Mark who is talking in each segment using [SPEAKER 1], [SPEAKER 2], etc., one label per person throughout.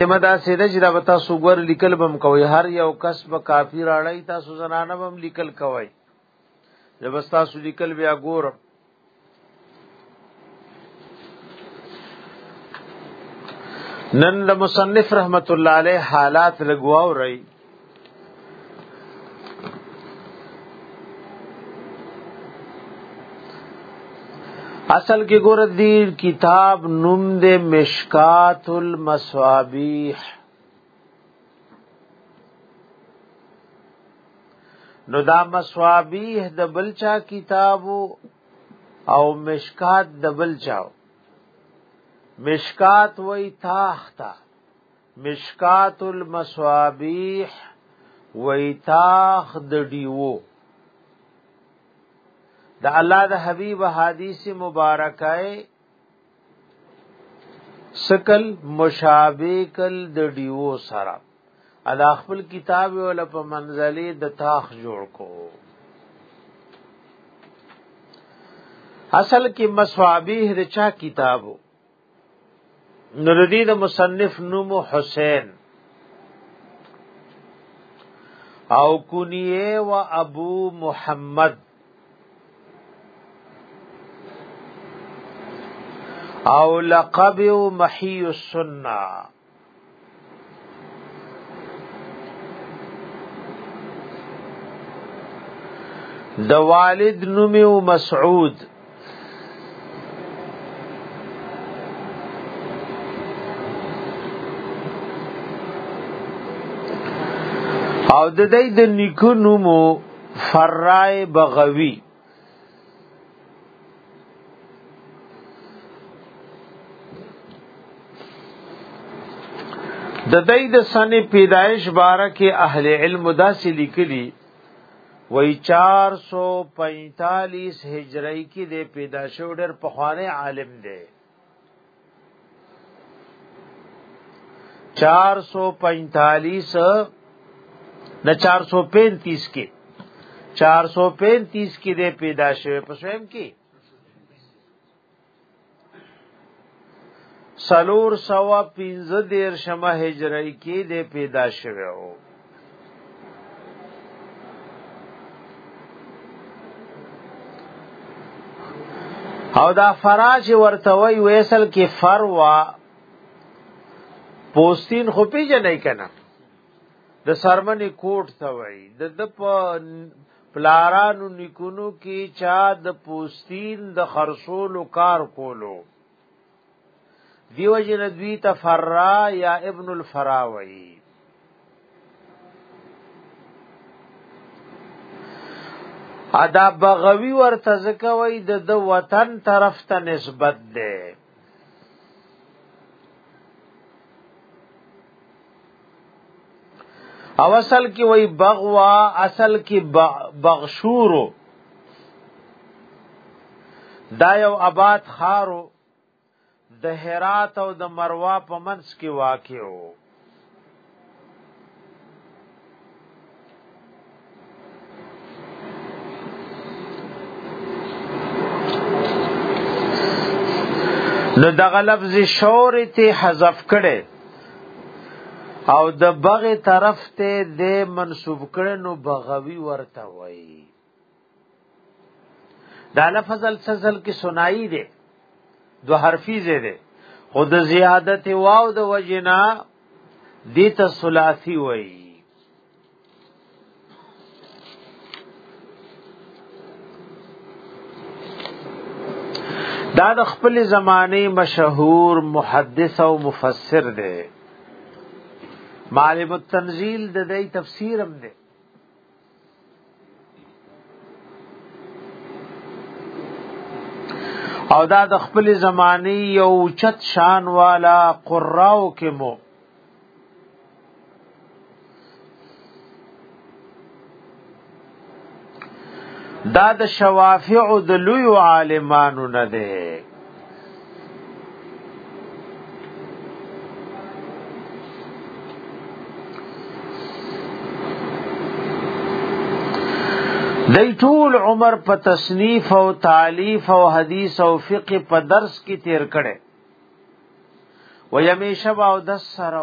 [SPEAKER 1] کما دا سیده چې دا به تاسو ګور لیکل بم کوي هر یو کس به کافی راړی تاسو زنانه بم لیکل کوي زه بس تاسو لیکل بیا ګورم نن د مصنف رحمت الله علیه حالات لګواو رہی اصل کې ګور دی کتاب نوم دې مشکات المصابیح نو دا مصابیح د بلچا کتابو او مشکات د بلچاو مشکات وای تاختا مشکات المصابیح ویتاخ د دیو د الله د حبیب حدیث مبارکه سکل مشابه کل د دیو سره ادا خپل کتاب ول په منزله د تاخ جوړ کو اصل کې مصابیح رچا کتابو نو د دې د مصنف نوم حسین او کنیه و ابو محمد او لقب محی السنه د والد نوم او مسعود او د دې د نیکونو مو فرای بغوی د دای د سنې پیدایش باره کې اهل علم داسې لیکلي وای 445 هجری کې د پیدا شو ډېر پخوانی عالم دی چار سو پینتالیس د چار سو پینتیس کې چار سو پینتیس کې د پیدا شوه په سویم کې سلور سوا پینزه دیر شمه هجرائی کی دی پیدا شوه او دا فراج ورته وی ویسل کې فروا پوستین خو پیژنې کنه د سرمنې کوټ ته وای د د په پلارانو نکونو کې چا د پوستین د خرصولو کار کولو دیو جن دوی تفرا یا ابن الفراوی ادا بغوی ورته زکوي د د وطن طرف ته نسبت ده او اصل کې وای بغوا اصل کې بغشورو دا یو آباد خارو د هرات او د مروا په منځ کې واقع وو نو دغه لفظ شور ته حذف کړي او د بغه طرف ته د منسوب کړي نو بغوي ورته وایي دا لفظ السزل کې سنائی دی دو حرفی زه دی خود زیادت واو د وجنا دی ته ثلاثی وای دا د خپل زمانه مشهور محدث او مفسر دی معالم التنزیل د دې تفسیر هم دی او دا د خپل زمانه یو چت شان والا قراو کې مو دا د شوافع د لوی عالمانو نه دی دی ټول عمر په تصنیف او تالیف او حدیث او فقه په درس کې تیر کړي و یمیشه او د سره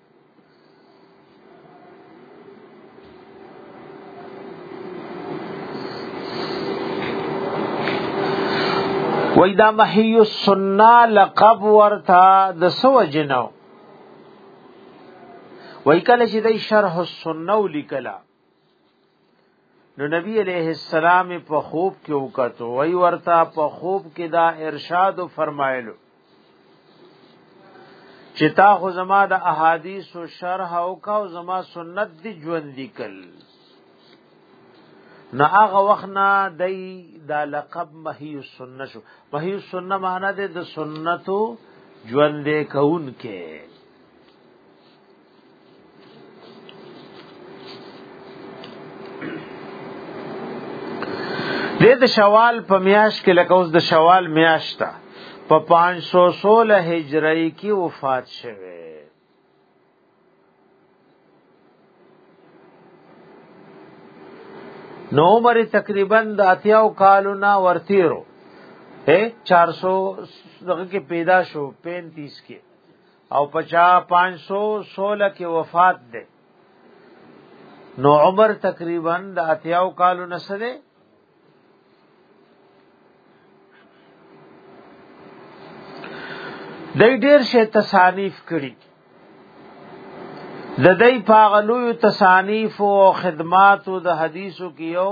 [SPEAKER 1] وای دا محی السنه لقب ورتا د سو جنو وای کله چې د شرح السنه ولیکلا نو نبی علیہ السلام په خوب کې وکړو وی ورته په خوب کې دا ارشاد فرمایلو چې تا خو زما د احادیث او شرح او کا او زما سنت دی ژوند لیکل نو هغه وخت نه دای دا لقب مهی سنت شو مهی سنت معنی د سنتو ژوند کون کې د د شوال په میاش کې لکه اوس د شوال میاشت په 516 هجری کې وفات شوه نو عمر تقریبا د اتیاو کالو نا ورتیرو اے 400 دغه کې پیدا شو 35 کې او پچا 516 کې وفات ده نو عمر تقریبا د اتیاو کالو نسره د ډیر شی تصانیف کړي د دې پاغلو تصانیف او خدمات او د حدیثو کې یو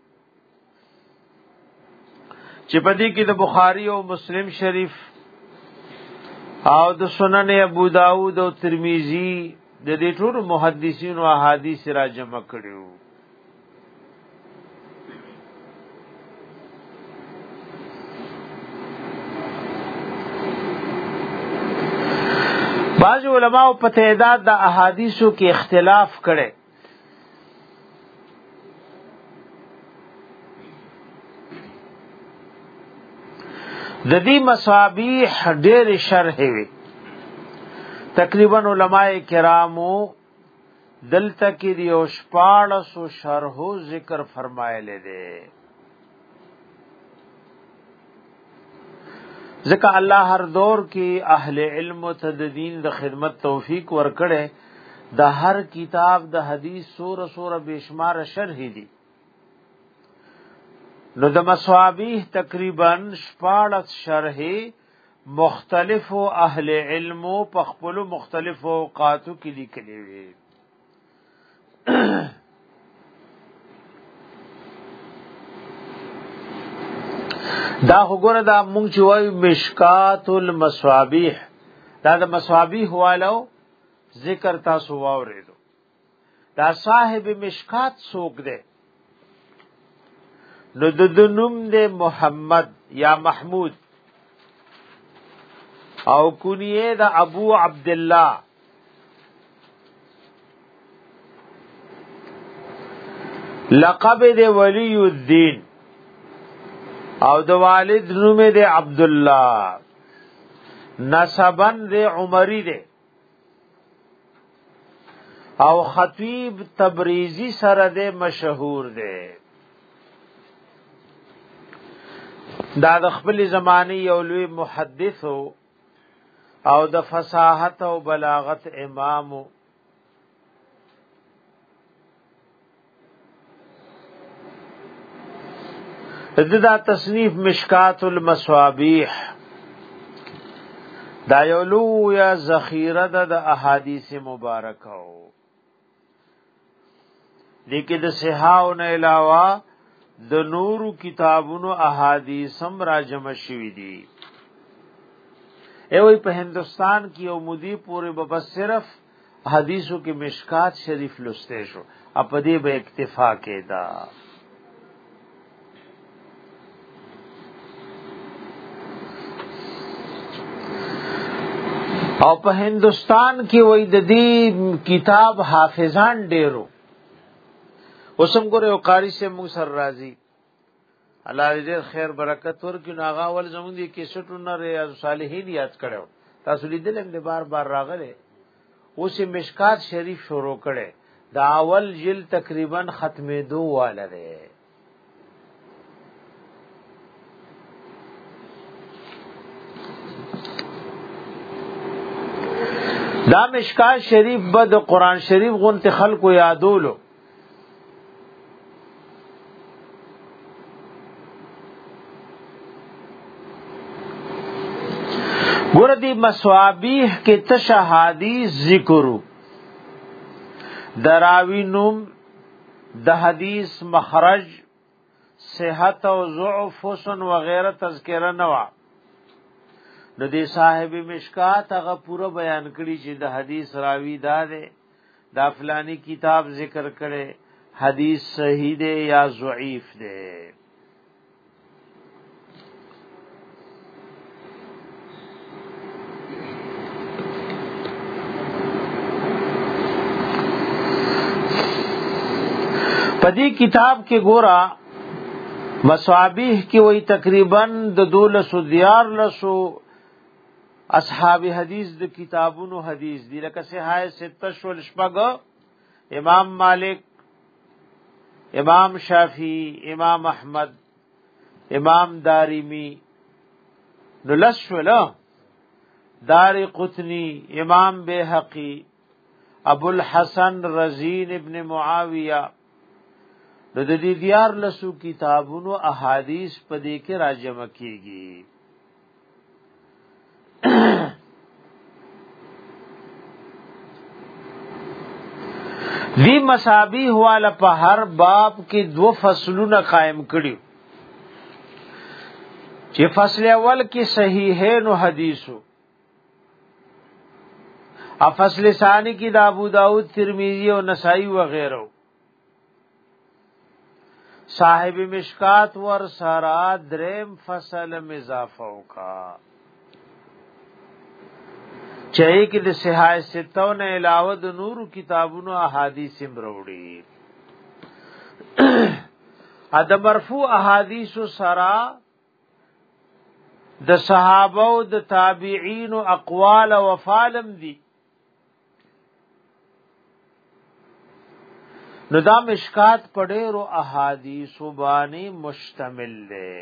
[SPEAKER 1] چې په دې کې د بخاری او مسلم شریف او د سنن ابو داود او ترمذی د دې ټول محدثین او احادیث را جمع کړیو بعض علماء په تعداد د احادیثو کې اختلاف کړي د دې مصابيح ډېر شرح وي تقریبا علما کرامو دلته کې یو شپاړس شرح ذکر فرمایلی دی ځکه الله هر دور کې اهل علم ته د دین د خدمت توفیق ورکړي د هر کتاب د حدیث سور سور بشمار شرح دي نو د مصابیح تقریبا 14 شرح مختلفو اهل علمو په خپل مختلفو اوقاتو کې لیکلي وي دا وګوره دا مونږ چې وای مشکات المصابیح دا د مصابیح والو ذکر تاسو واورېدو دا صاحب مشکات سوق دی نو د د نوم د محمد یا محمود او کنیه د ابو عبد الله لقب د ولی الدین او د والد نوم د عبد الله نسبن د عمری ده او خطیب تبریزی سره د مشهور دی دا د خپل زمانه یو لوی محدث او د فصاحت او بلاغت امام ددا تصنیف مشکات المصابیح دا یو لوی ذخیره ده د احادیث مبارکه او دې کې د صحاو نه علاوه د نورو کتابونو احادیث هم راجم شوي دي ایوې په هندستان کې او مودي پورې به صرف حدیثو کې مشکات شریف لسته شو اپ دې به اکتفا کېدا او په هندستان کې وای د دې کتاب حافظان ډیرو اوسم ګره او قاری سے موږ سر راضی الله دې خیر برکت ورکړي نو هغه ول زموږ دي کیسټونه ریاض صالحین یاد کړو تاسو لیدل هم بار بار راغله اوس مشکات شریف شروع کړي دا اول جل تقریبا ختمې دوه واله ده دا مشکات شریف به د قران شریف غونته خلکو یادولو ګور دی مسوابیح کې تشهادی ذکرو دراوی نوم د حدیث مخرج صحت او ضعف حسن و غیره تذکرہ نوا نو دی صاحب مشکات هغه پورا بیان کړی چې د حدیث راوی دا دی دا فلانی کتاب ذکر کړي حدیث صحیح دی یا ضعیف دی پدې کتاب کې ګورا مصابيح کې وای تقریبا د دولس دیار لسو اصحاب حدیث د کتابونو حدیث دی لکه صحای سته شول شپګ امام مالک امام شافعی امام احمد امام دارمی نو لس شول دار قطنی امام بیحقی ابو الحسن رزین ابن معاویه نو د دې دیار لسو کتابونو احادیث په دې کې راجمه کیږي دی مسابیح والا په هر باب کې دو فصلونه قائم کړي چې فصل اول کې صحیحین او حدیثو افصل ثانی کې د ابو داود ترمذی او نسائی و غیره صاحب مشکات ور سرا دریم فصل مضافه وکا چای کې د صحای ستو نه علاوه د نورو کتابونو احادیث هم وروړي ا د مرفوع احادیث سرا د صحابه او د تابعین او اقوال او فالم دي نو دا مشکات په ډېرو احادیثو باندې مشتمل دی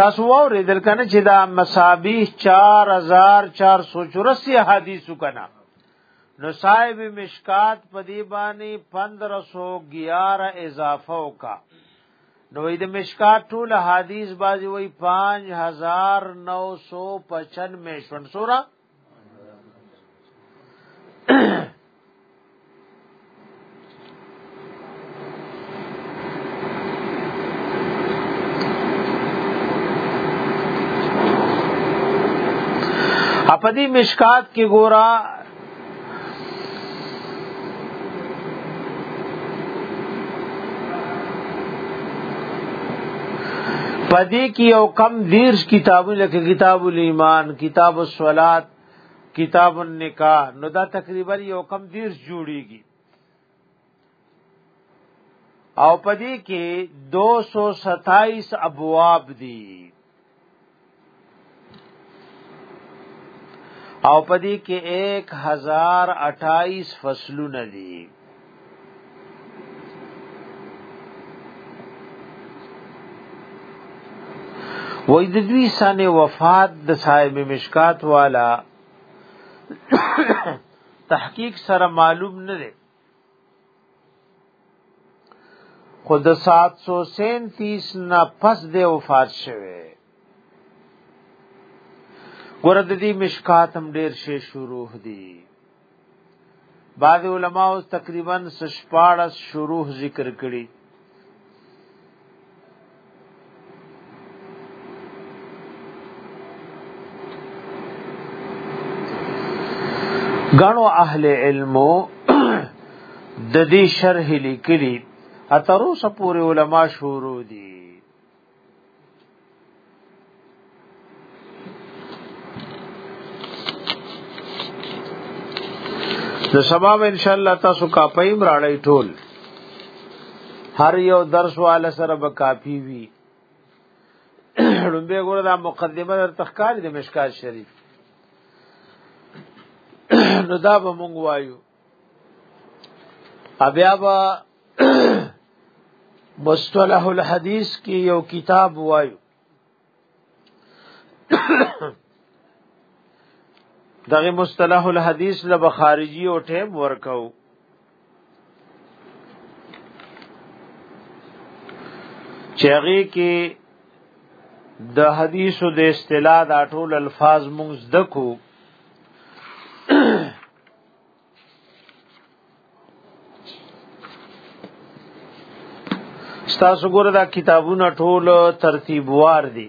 [SPEAKER 1] تاسو وره دل کنه چې دا مصابیح 4484 حدیثو کنه نو صاحب مشکات په دی باندې 1511 اضافه وکا نو د مشکات ټول حدیث بازی وی 5995 میشون سورا په دې مشکات کې ګورا پدې کې یو کم دیرش کتابونه لکه کتاب الایمان کتاب الصلات کتاب النکاح نو دا تقریبا یو کم دیرش جوړیږي او پدې کې 227 ابواب دي او پدې کې 1028 فصلونه دي وای د دوی سن وفات د صاحب مشکات والا تحقیق سره معلوم نه دی خود 737 نه پس د وفات شوه ګورد دې مشکات هم ډیر شی شروع دي بعض علما اوس تقریبا 14 شروع ذکر کړي غنو اهل علمو د دې شرح لیکلي اتروسه پورې علما شروع دي نو سبا ان شاء الله تاسو کاپی مراړی ټول هر یو درس والا سره به کاپی وی لومبه ګوره دا مقدمه در تخکار د مشکات شریف نو دا به مونږ وایو بیا به مصطلح الحدیث کې یو کتاب وایو دغه مصطلح الحدیث له بخارجی او ټیم ورکاو چېږي کې د حدیثو د اصطلاح د ټول الفاظ مونږ دکو ستاسو ګوره دا کتابونه ټول ترتیب وار دي